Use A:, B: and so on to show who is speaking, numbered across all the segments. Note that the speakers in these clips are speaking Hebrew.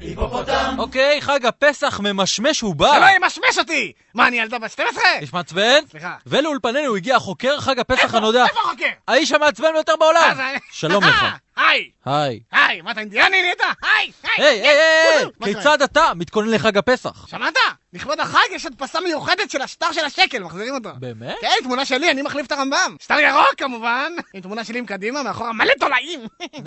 A: היפופוטם!
B: אוקיי, חג הפסח ממשמש ובא!
C: זה לא ימשמש אותי! מה, אני ילדה בת 12?
B: יש מעצבן?
C: סליחה.
B: ולאולפנינו הגיע חוקר חג הפסח הנודע.
C: איפה החוקר?
B: האיש המעצבן ביותר בעולם! שלום לך.
C: היי!
B: היי.
C: היי, מה אתה אינדיאני נהיית? היי!
B: היי, היי, היי,
C: קורה?
B: כיצד אתה מתכונן לחג הפסח?
C: שמעת? לכבוד החג יש הדפסה מיוחדת של השטר של השקל, מחזירים אותו.
B: באמת?
C: כן, תמונה שלי, אני מחליף את הרמב"ם. שטר ירוק כמובן, עם תמונה שלי עם קדימה, מאחורה מלא תולעים.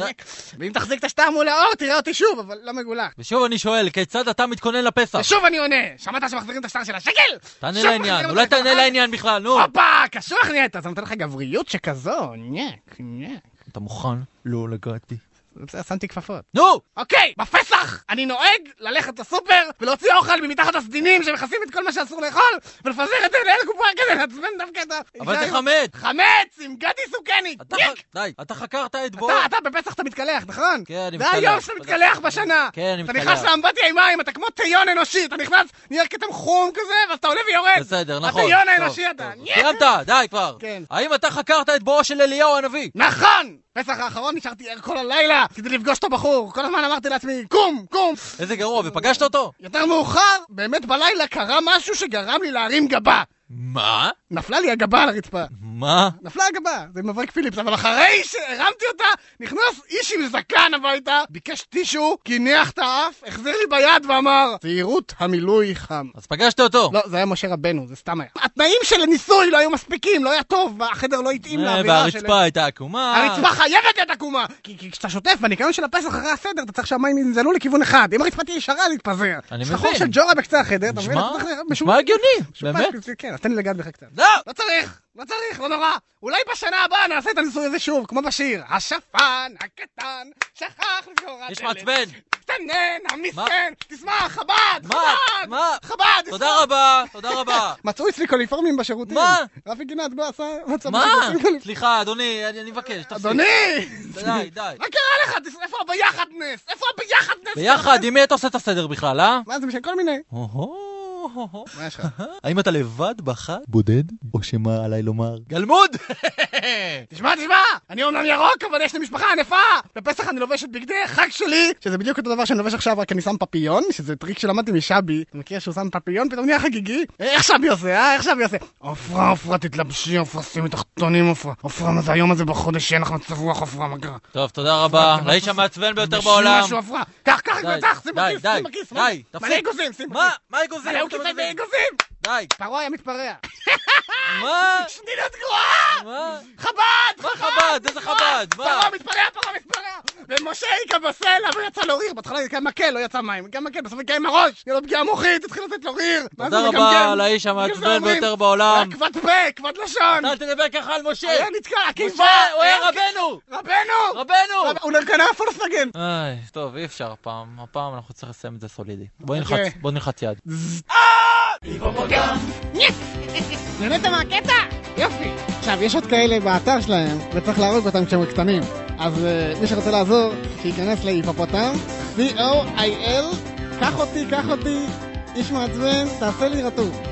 C: ואם תחזיק את השטר מול האור, תראה אותי שוב, אבל לא מגולח.
B: ושוב אני שואל, כיצד אתה מתכונן לפסח?
C: ושוב אני עונה, שמעת שמחזירים את השטר של השקל?
B: תענה לעניין, אולי תענה. לעניין בכלל, נו.
C: הופה, קשוח נהיית, זה נותן לך גבריות שכזו, ניק, ניק.
B: אתה מוכן לא לגעת בי?
C: זה, שמתי כפפות.
B: נו!
C: אוקיי, בפסח אני נוהג ללכת לסופר ולהוציא אוכל ממתחת הסדינים שמכסים את כל מה שאסור לאכול ולפזר את זה ליד קופה כדי לעצבן דווקא את ה...
B: אבל תחמד!
C: חמץ עם גדי סוכני!
B: אתה! ח- די, אתה חקרת את בו...
C: אתה, אתה בפסח אתה מתקלח, נכון?
B: כן, אני
C: זה
B: מתקלח.
C: היום שאתה מתקלח בשנה!
B: כן, אני
C: אתה
B: מתקלח.
C: נכנס לאמבטיה עם מים, אתה כמו טיון אנושי, אתה נכנס, נהיה כתם חום כזה, ואז אתה עולה ויורד!
B: בסדר, נכון.
C: הטיון האנושי אתה!
B: סיימת, די כבר.
C: כן.
B: האם אתה חקרת את בואו של אליהו הנביא?
C: נכון! פסח האחרון נשארתי ער כל הלילה כדי לפגוש את הבחור, כל הזמן אמרתי לעצמי, קום, קום!
B: איזה גרוע, ופגשת אותו?
C: יותר מאוחר, באמת בלילה קרה משהו שגרם לי להרים גבה.
B: מה?
C: נפלה לי הגבה על הרצפה.
B: מה?
C: נפלה הגבה, זה מברק פיליפס, אבל אחרי שהרמתי אותה, נכנס איש עם זקן הביתה, ביקש טישו, קינח את האף, החזיר לי ביד ואמר, זהירות המילוי חם.
B: אז פגשת אותו.
C: לא, זה היה משה רבנו, זה סתם היה. התנאים של הניסוי לא היו מספיקים, לא היה טוב, החדר לא התאים
B: אה,
C: לאווירה של...
B: והרצפה הייתה עקומה.
C: הרצפה חייבת להיות עקומה! כי כשאתה שוטף בניקיון של הפסח אחרי הסדר, אתה צריך שהמים ינזלו לכיוון אחד. אם הרצפה תהיה ישרה, להתפזר.
B: אני מבין.
C: של ג'ורה בקצה החדר, אתה מבין?
B: נשמע-
C: אתה צריך
B: נשמע
C: משופץ.
B: הגיוני,
C: משופץ,
B: באמת.
C: כן, אז תן לי לגעת בך קצת.
B: לא!
C: לא צריך, לא צריך, לא נורא. אולי בשנה הבאה נעשה את הניסוי הזה שוב, כמו בשיר. השפן הקטן שכח לסגור הדלת.
B: יש מעצבן.
C: סטנן, המסכן, תשמע, חב"ד,
B: מה?
C: חב"ד,
B: מה?
C: חב"ד,
B: תודה. רבה, תודה רבה.
C: מצאו אצלי קוליפורמים בשירותים.
B: מה?
C: רפי גינת בא, עשה מצא
B: מה? סליחה, אדוני, אני מבקש, תפסיק.
C: אדוני!
B: די, די.
C: מה קרה לך? איפה הביחדנס? איפה הביחדנס?
B: ביחד, עם מי אתה עושה את הסדר בכלל, אה?
C: מה זה בשביל כל מיני? מה יש לך?
B: האם אתה לבד בחג? בודד? או שמה עליי לומר? גלמוד!
C: תשמע, תשמע! אני אומנם ירוק, אבל יש לי משפחה ענפה! בפסח אני לובש את בגדי החג שלי, שזה בדיוק אותו דבר שאני לובש עכשיו, רק אני שם פפיון, שזה טריק שלמדתי משבי. אתה מכיר שהוא שם פפיון, פתאום נהיה חגיגי? אה, איך שבי עושה, אה? איך שבי עושה? עופרה, עופרה, תתלבשי, עופרה, שימי תחתונים, עופרה. עופרה, מה זה היום הזה בחודש, שיהיה לך מצב רוח, עופרה, מה קרה?
B: טוב, תודה רבה. לאיש המעצבן ביותר בעולם.
C: משהו, עופרה. קח, קח,
B: די,
C: קח, שים
B: די,
C: בכיס,
B: די,
C: שים בכיס.
B: די,
C: מלא
B: תפסיק.
C: אגוזים, שים בכיס.
B: מה? מה אגוזים?
C: מלא!
B: די.
C: פרעה היה מתפרע.
B: מה?
C: שנינות גרועה!
B: מה?
C: חב"ד!
B: מה חב"ד? איזה חב"ד? מה?
C: פרעה מתפרע, פרעה מתפרע! ומשה היכה בסלע ויצא לו ריר, בהתחלה היכה מקל, לא יצא מים, היכה מקל, בסוף היכה עם הראש, יהיה לו פגיעה מוחית, התחיל לתת לו ריר!
B: תודה? רבה לאיש המעצבן ביותר בעולם.
C: כבד פה, כבד לשון!
B: אל תדבר ככה על משה!
C: היה נתקע, עקיבא!
B: משה, הוא
C: היה
B: רבנו!
C: רבנו!
B: רבנו!
C: רב- הוא קנה פולקסווגן!
B: איי, טוב, אי אפשר הפעם. הפעם אנחנו צריכים לסיים את זה סולידי. בוא
C: אוקיי.
B: נלחץ, בוא נלחץ יד.
A: היפופוטם!
C: נהנית מהקטע? יופי. עכשיו, יש עוד כאלה באתר שלהם, וצריך להרוג אותם כשהם קטנים. אז אה, מי שרוצה לעזור, שייכנס להיפופוטם, C-O-I-L, קח אותי, קח אותי, איש מעצבן, תעשה לי רטוב.